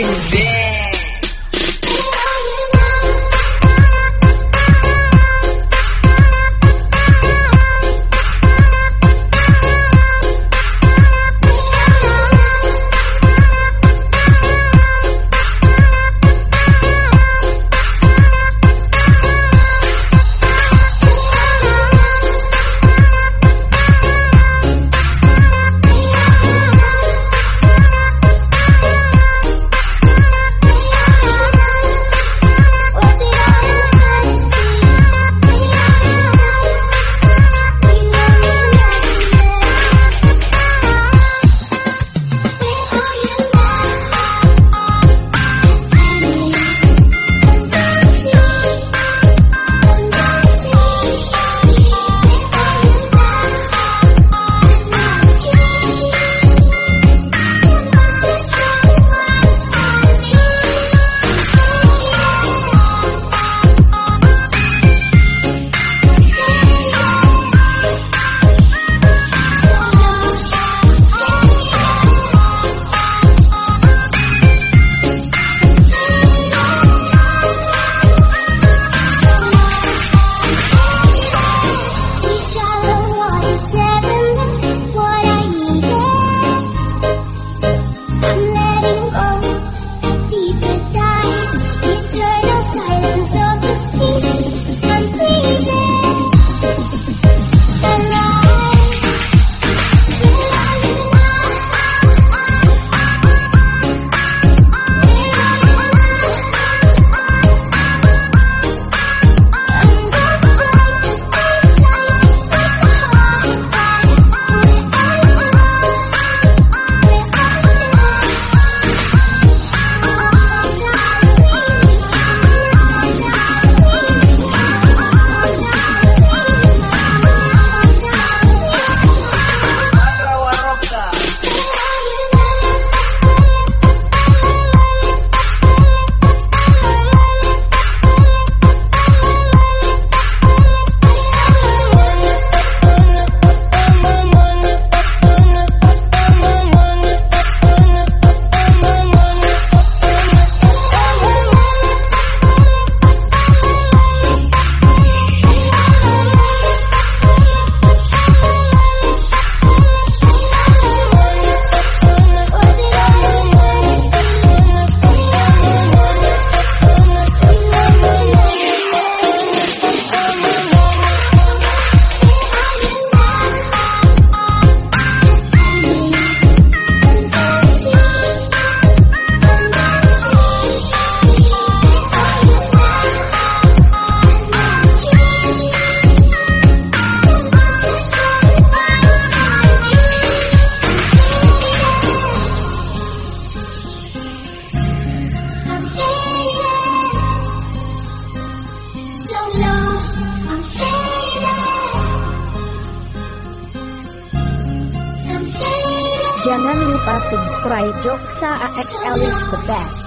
universo. Lupa subscribe Joksa AXL is the best.